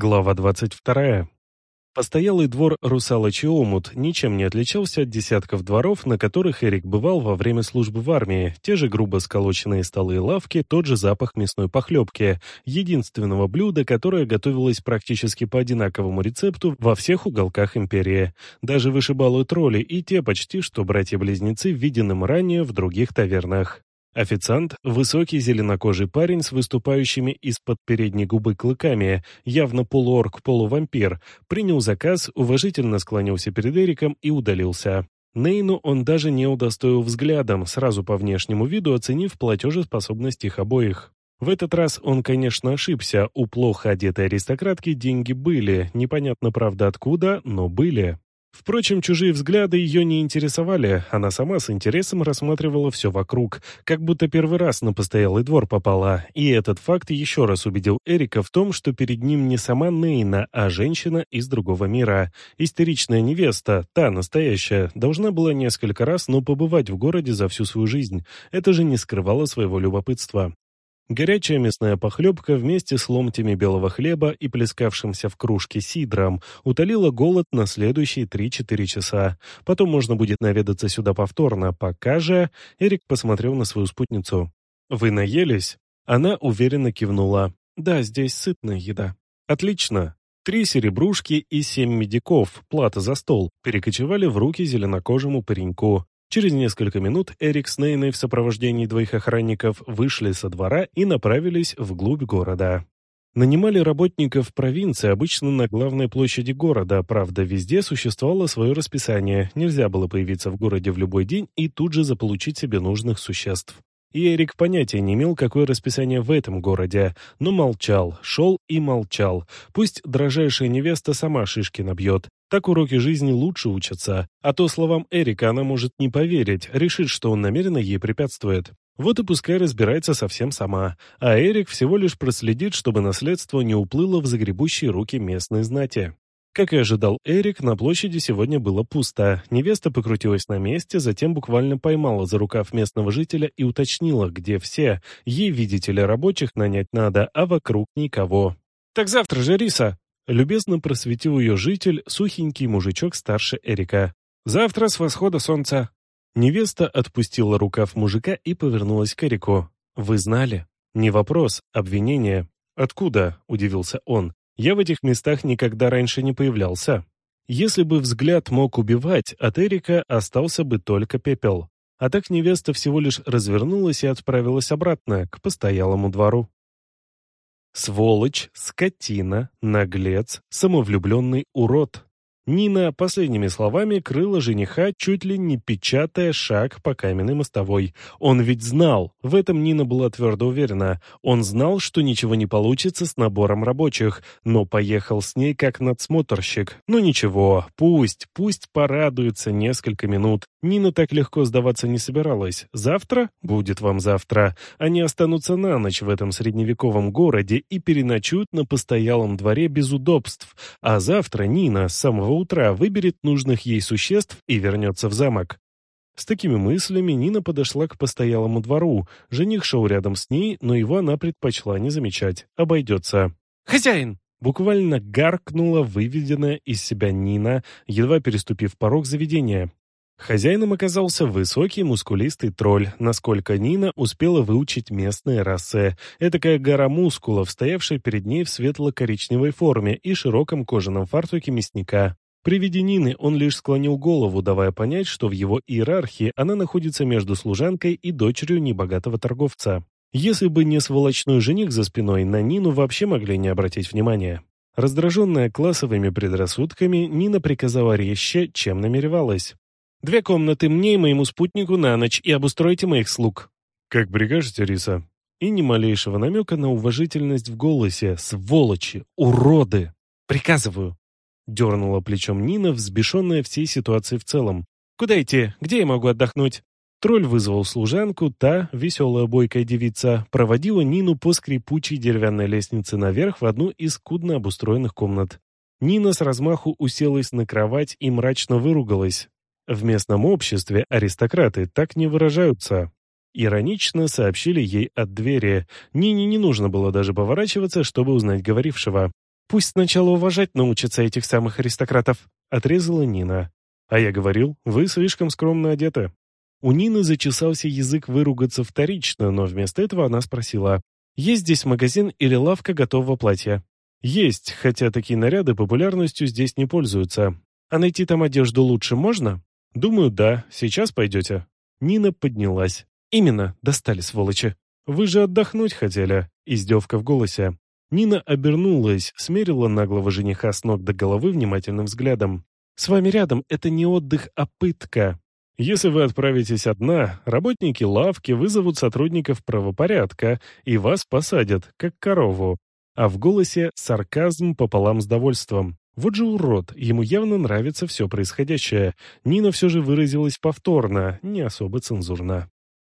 Глава 22. Постоялый двор «Русалочий омут» ничем не отличался от десятков дворов, на которых Эрик бывал во время службы в армии. Те же грубо сколоченные столы и лавки, тот же запах мясной похлебки, единственного блюда, которое готовилось практически по одинаковому рецепту во всех уголках империи. Даже вышибалые тролли и те почти что братья-близнецы, виденным ранее в других тавернах. Официант, высокий зеленокожий парень с выступающими из-под передней губы клыками, явно полуорк-полувампир, принял заказ, уважительно склонился перед Эриком и удалился. Нейну он даже не удостоил взглядом, сразу по внешнему виду оценив платежеспособность их обоих. В этот раз он, конечно, ошибся, у плохо одетой аристократки деньги были, непонятно правда откуда, но были. Впрочем, чужие взгляды ее не интересовали, она сама с интересом рассматривала все вокруг, как будто первый раз на постоялый двор попала, и этот факт еще раз убедил Эрика в том, что перед ним не сама Нейна, а женщина из другого мира. Истеричная невеста, та настоящая, должна была несколько раз, но побывать в городе за всю свою жизнь. Это же не скрывало своего любопытства. Горячая мясная похлебка вместе с ломтями белого хлеба и плескавшимся в кружке сидром утолила голод на следующие 3-4 часа. Потом можно будет наведаться сюда повторно. Пока же Эрик посмотрел на свою спутницу. «Вы наелись?» Она уверенно кивнула. «Да, здесь сытная еда». «Отлично. Три серебрушки и семь медиков, плата за стол, перекочевали в руки зеленокожему пареньку. Через несколько минут Эрик с Нейной в сопровождении двоих охранников вышли со двора и направились вглубь города. Нанимали работников провинции обычно на главной площади города, правда, везде существовало свое расписание, нельзя было появиться в городе в любой день и тут же заполучить себе нужных существ. И Эрик понятия не имел, какое расписание в этом городе, но молчал, шел и молчал. Пусть дрожайшая невеста сама шишки набьет. Так уроки жизни лучше учатся. А то словам Эрика она может не поверить, решит, что он намеренно ей препятствует. Вот и пускай разбирается совсем сама. А Эрик всего лишь проследит, чтобы наследство не уплыло в загребущие руки местной знати. Как и ожидал Эрик, на площади сегодня было пусто. Невеста покрутилась на месте, затем буквально поймала за рукав местного жителя и уточнила, где все. Ей, видите ли, рабочих нанять надо, а вокруг никого. «Так завтра же, Риса!» Любезно просветил ее житель, сухенький мужичок старше Эрика. «Завтра с восхода солнца». Невеста отпустила рукав мужика и повернулась к Эрику. «Вы знали?» «Не вопрос, обвинение». «Откуда?» – удивился он. Я в этих местах никогда раньше не появлялся. Если бы взгляд мог убивать, от Эрика остался бы только пепел. А так невеста всего лишь развернулась и отправилась обратно, к постоялому двору. Сволочь, скотина, наглец, самовлюбленный урод. Нина последними словами крыла жениха, чуть ли не печатая шаг по каменной мостовой. Он ведь знал, в этом Нина была твердо уверена, он знал, что ничего не получится с набором рабочих, но поехал с ней как надсмотрщик. Ну ничего, пусть, пусть порадуется несколько минут. Нина так легко сдаваться не собиралась. Завтра? Будет вам завтра. Они останутся на ночь в этом средневековом городе и переночуют на постоялом дворе без удобств. А завтра Нина с самого утра выберет нужных ей существ и вернется в замок. С такими мыслями Нина подошла к постоялому двору. Жених шел рядом с ней, но его она предпочла не замечать. Обойдется. «Хозяин!» Буквально гаркнула выведенная из себя Нина, едва переступив порог заведения. Хозяином оказался высокий мускулистый тролль, насколько Нина успела выучить местные расы. Этакая гора мускулов, стоявшая перед ней в светло-коричневой форме и широком кожаном фартуке мясника. При виде Нины он лишь склонил голову, давая понять, что в его иерархии она находится между служанкой и дочерью небогатого торговца. Если бы не сволочной жених за спиной, на Нину вообще могли не обратить внимания. Раздраженная классовыми предрассудками, Нина приказала резче, чем намеревалась. Две комнаты мне и моему спутнику на ночь и обустройте моих слуг». «Как прикажете, Риса?» И ни малейшего намека на уважительность в голосе. «Сволочи! Уроды!» «Приказываю!» Дернула плечом Нина, взбешенная всей ситуацией в целом. «Куда идти? Где я могу отдохнуть?» Тролль вызвал служанку, та, веселая бойкая девица, проводила Нину по скрипучей деревянной лестнице наверх в одну из скудно обустроенных комнат. Нина с размаху уселась на кровать и мрачно выругалась. В местном обществе аристократы так не выражаются. Иронично сообщили ей от двери. Нине не нужно было даже поворачиваться, чтобы узнать говорившего. Пусть сначала уважать научатся этих самых аристократов», — отрезала Нина. «А я говорил, вы слишком скромно одеты». У Нины зачесался язык выругаться вторично, но вместо этого она спросила, «Есть здесь магазин или лавка готового платья?» «Есть, хотя такие наряды популярностью здесь не пользуются. А найти там одежду лучше можно?» «Думаю, да. Сейчас пойдете». Нина поднялась. «Именно, достали сволочи. Вы же отдохнуть хотели?» Издевка в голосе. Нина обернулась, смерила наглого жениха с ног до головы внимательным взглядом. «С вами рядом это не отдых, а пытка. Если вы отправитесь одна, работники лавки вызовут сотрудников правопорядка и вас посадят, как корову». А в голосе сарказм пополам с довольством. Вот же урод, ему явно нравится все происходящее. Нина все же выразилась повторно, не особо цензурно.